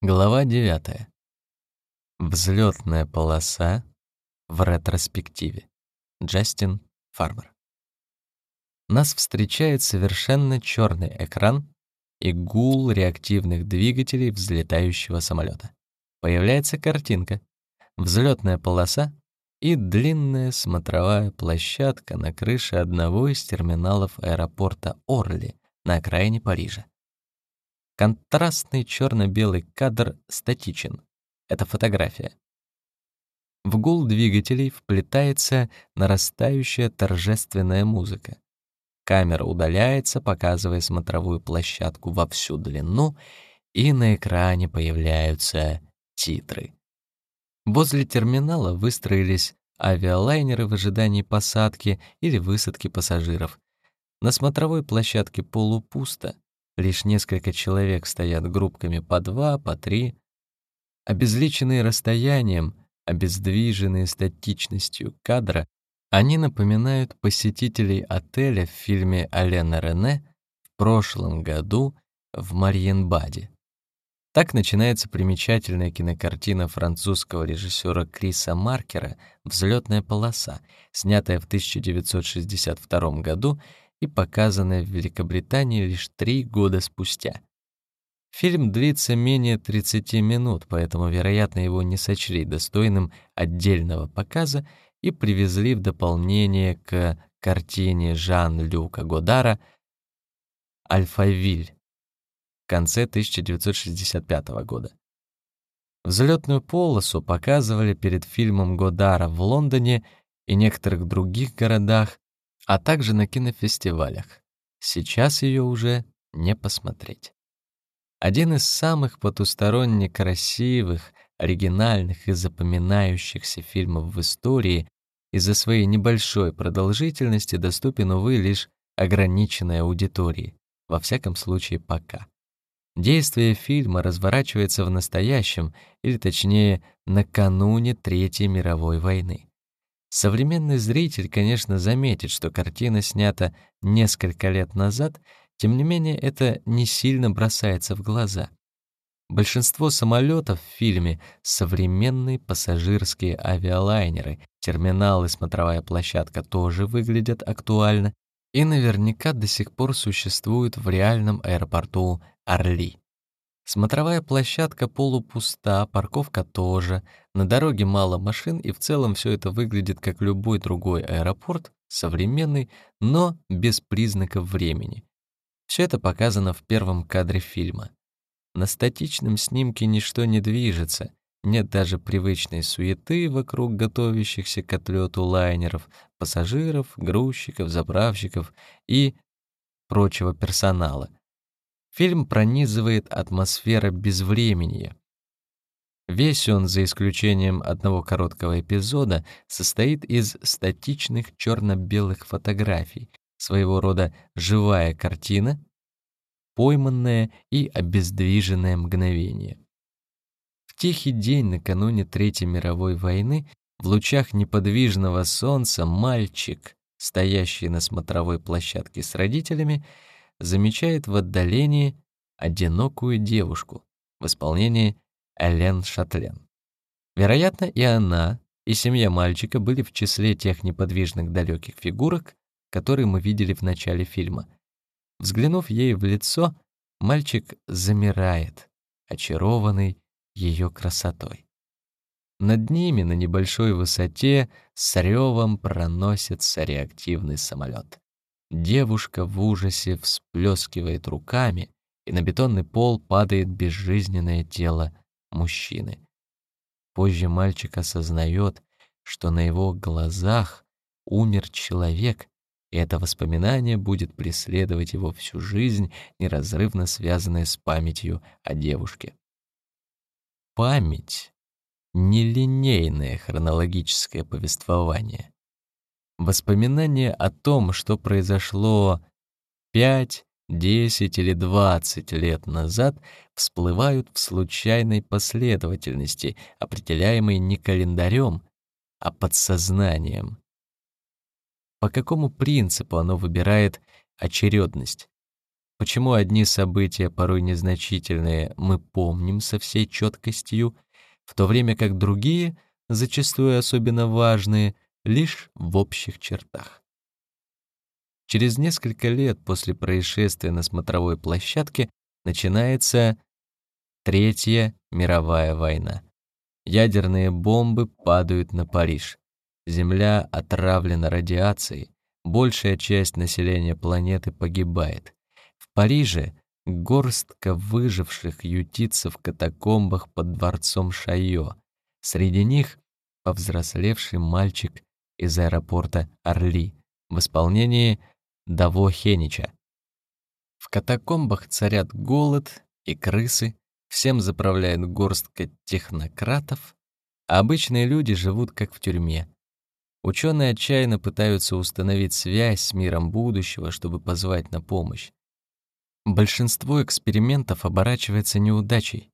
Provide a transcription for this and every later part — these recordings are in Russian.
Глава 9. Взлетная полоса в ретроспективе. Джастин Фармер. Нас встречает совершенно черный экран и гул реактивных двигателей взлетающего самолета. Появляется картинка, взлетная полоса и длинная смотровая площадка на крыше одного из терминалов аэропорта Орли на окраине Парижа. Контрастный черно-белый кадр статичен. Это фотография. В гул двигателей вплетается нарастающая торжественная музыка. Камера удаляется, показывая смотровую площадку во всю длину, и на экране появляются титры. Возле терминала выстроились авиалайнеры в ожидании посадки или высадки пассажиров. На смотровой площадке полупусто, Лишь несколько человек стоят группками по два, по три. Обезличенные расстоянием, обездвиженные статичностью кадра, они напоминают посетителей отеля в фильме Алена Рене в прошлом году в Марьенбаде. Так начинается примечательная кинокартина французского режиссера Криса Маркера «Взлетная полоса», снятая в 1962 году и показанная в Великобритании лишь три года спустя. Фильм длится менее 30 минут, поэтому, вероятно, его не сочли достойным отдельного показа и привезли в дополнение к картине Жан-Люка Годара «Альфавиль» в конце 1965 года. Взлетную полосу показывали перед фильмом Годара в Лондоне и некоторых других городах, а также на кинофестивалях. Сейчас ее уже не посмотреть. Один из самых потусторонне красивых, оригинальных и запоминающихся фильмов в истории из-за своей небольшой продолжительности доступен, увы, лишь ограниченной аудитории, во всяком случае пока. Действие фильма разворачивается в настоящем, или точнее, накануне Третьей мировой войны. Современный зритель, конечно, заметит, что картина снята несколько лет назад, тем не менее это не сильно бросается в глаза. Большинство самолетов в фильме — современные пассажирские авиалайнеры, терминал и смотровая площадка тоже выглядят актуально и наверняка до сих пор существуют в реальном аэропорту Орли. Смотровая площадка полупуста, парковка тоже, на дороге мало машин, и в целом все это выглядит как любой другой аэропорт, современный, но без признаков времени. Все это показано в первом кадре фильма. На статичном снимке ничто не движется, нет даже привычной суеты вокруг готовящихся к отлету лайнеров, пассажиров, грузчиков, заправщиков и прочего персонала. Фильм пронизывает атмосфера безвременья. Весь он, за исключением одного короткого эпизода, состоит из статичных черно-белых фотографий, своего рода живая картина, пойманное и обездвиженное мгновение. В тихий день накануне Третьей мировой войны в лучах неподвижного солнца мальчик, стоящий на смотровой площадке с родителями, замечает в отдалении одинокую девушку в исполнении Элен Шатлен. Вероятно, и она, и семья мальчика были в числе тех неподвижных далеких фигурок, которые мы видели в начале фильма. Взглянув ей в лицо, мальчик замирает, очарованный ее красотой. Над ними на небольшой высоте с ревом проносится реактивный самолет. Девушка в ужасе всплескивает руками, и на бетонный пол падает безжизненное тело мужчины. Позже мальчик осознает, что на его глазах умер человек, и это воспоминание будет преследовать его всю жизнь, неразрывно связанное с памятью о девушке. Память — нелинейное хронологическое повествование. Воспоминания о том, что произошло 5, 10 или 20 лет назад, всплывают в случайной последовательности, определяемой не календарем, а подсознанием. По какому принципу оно выбирает очередность? Почему одни события, порой незначительные, мы помним со всей четкостью, в то время как другие, зачастую особенно важные, лишь в общих чертах. Через несколько лет после происшествия на смотровой площадке начинается Третья мировая война. Ядерные бомбы падают на Париж. Земля отравлена радиацией, большая часть населения планеты погибает. В Париже горстка выживших ютится в катакомбах под дворцом Шайо. Среди них повзрослевший мальчик из аэропорта Орли в исполнении Даво Хенича. В катакомбах царят голод и крысы, всем заправляет горстка технократов, а обычные люди живут как в тюрьме. Ученые отчаянно пытаются установить связь с миром будущего, чтобы позвать на помощь. Большинство экспериментов оборачивается неудачей.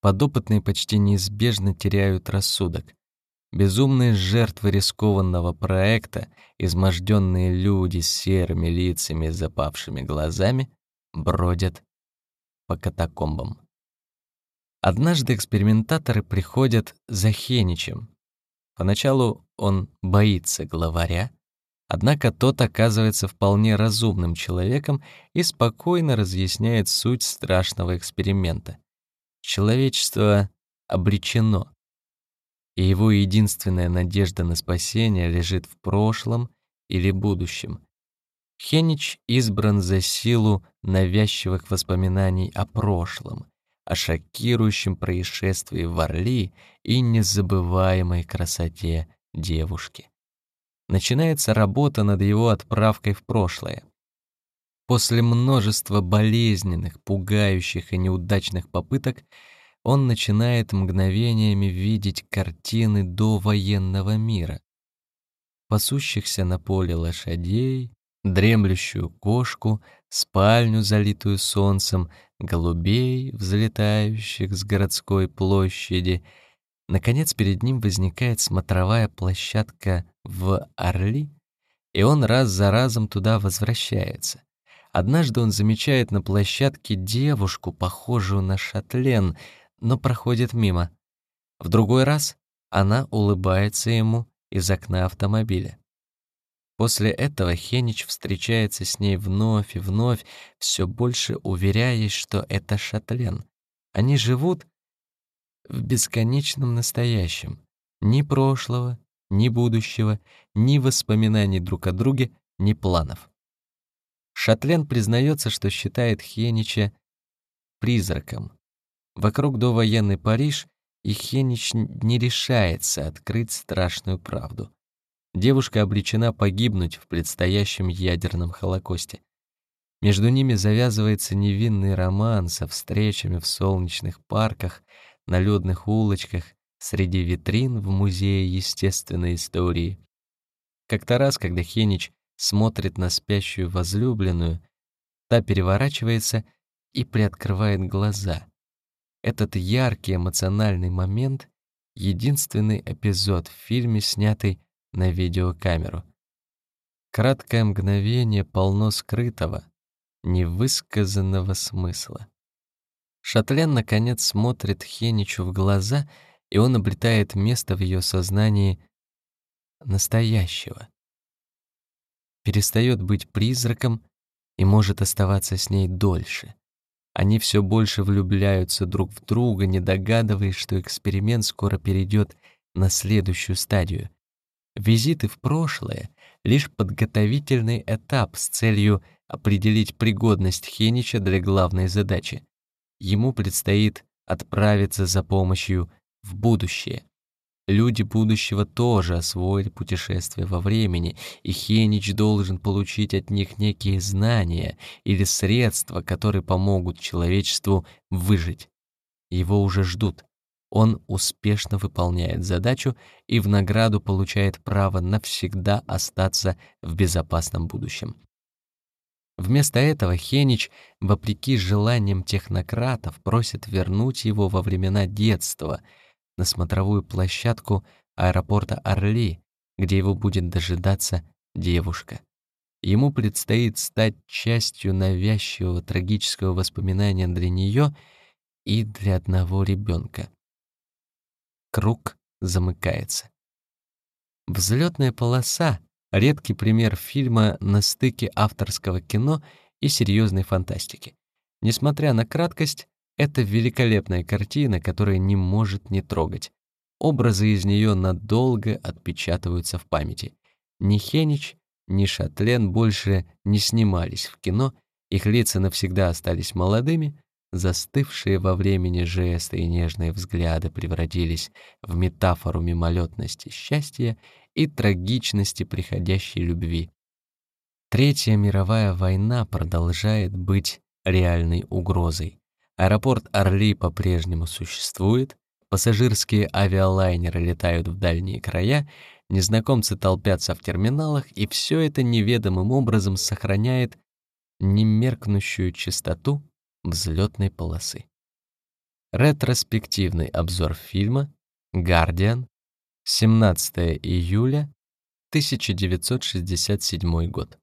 Подопытные почти неизбежно теряют рассудок. Безумные жертвы рискованного проекта, изможденные люди с серыми лицами и запавшими глазами, бродят по катакомбам. Однажды экспериментаторы приходят за Хеничем. Поначалу он боится главаря, однако тот оказывается вполне разумным человеком и спокойно разъясняет суть страшного эксперимента. Человечество обречено и его единственная надежда на спасение лежит в прошлом или будущем. Хенич избран за силу навязчивых воспоминаний о прошлом, о шокирующем происшествии в Орли и незабываемой красоте девушки. Начинается работа над его отправкой в прошлое. После множества болезненных, пугающих и неудачных попыток он начинает мгновениями видеть картины до военного мира. Пасущихся на поле лошадей, дремлющую кошку, спальню, залитую солнцем, голубей, взлетающих с городской площади. Наконец перед ним возникает смотровая площадка в Орли, и он раз за разом туда возвращается. Однажды он замечает на площадке девушку, похожую на шатлен — но проходит мимо. В другой раз она улыбается ему из окна автомобиля. После этого Хенич встречается с ней вновь и вновь, все больше уверяясь, что это Шатлен. Они живут в бесконечном настоящем. Ни прошлого, ни будущего, ни воспоминаний друг о друге, ни планов. Шатлен признается, что считает Хенича призраком, Вокруг довоенный Париж, и Хенич не решается открыть страшную правду. Девушка обречена погибнуть в предстоящем ядерном холокосте. Между ними завязывается невинный роман со встречами в солнечных парках, на лёдных улочках, среди витрин в Музее естественной истории. Как-то раз, когда Хенич смотрит на спящую возлюбленную, та переворачивается и приоткрывает глаза. Этот яркий эмоциональный момент — единственный эпизод в фильме, снятый на видеокамеру. Краткое мгновение полно скрытого, невысказанного смысла. Шатлен, наконец, смотрит Хеничу в глаза, и он обретает место в ее сознании настоящего. Перестает быть призраком и может оставаться с ней дольше. Они все больше влюбляются друг в друга, не догадываясь, что эксперимент скоро перейдет на следующую стадию. Визиты в прошлое — лишь подготовительный этап с целью определить пригодность Хенича для главной задачи. Ему предстоит отправиться за помощью в будущее. Люди будущего тоже освоили путешествие во времени, и Хенич должен получить от них некие знания или средства, которые помогут человечеству выжить. Его уже ждут. Он успешно выполняет задачу и в награду получает право навсегда остаться в безопасном будущем. Вместо этого Хенич, вопреки желаниям технократов, просит вернуть его во времена детства — на смотровую площадку аэропорта Орли, где его будет дожидаться девушка. ему предстоит стать частью навязчивого трагического воспоминания для нее и для одного ребенка. Круг замыкается. Взлетная полоса — редкий пример фильма на стыке авторского кино и серьезной фантастики. Несмотря на краткость, это великолепная картина, которая не может не трогать. Образы из нее надолго отпечатываются в памяти. Ни Хенич, ни Шатлен больше не снимались в кино, их лица навсегда остались молодыми, застывшие во времени жесты и нежные взгляды превратились в метафору мимолетности счастья и трагичности приходящей любви. Третья мировая война продолжает быть реальной угрозой. Аэропорт Орли по-прежнему существует, пассажирские авиалайнеры летают в дальние края, незнакомцы толпятся в терминалах, и все это неведомым образом сохраняет немеркнущую чистоту взлетной полосы. Ретроспективный обзор фильма «Гардиан», 17 июля 1967 год.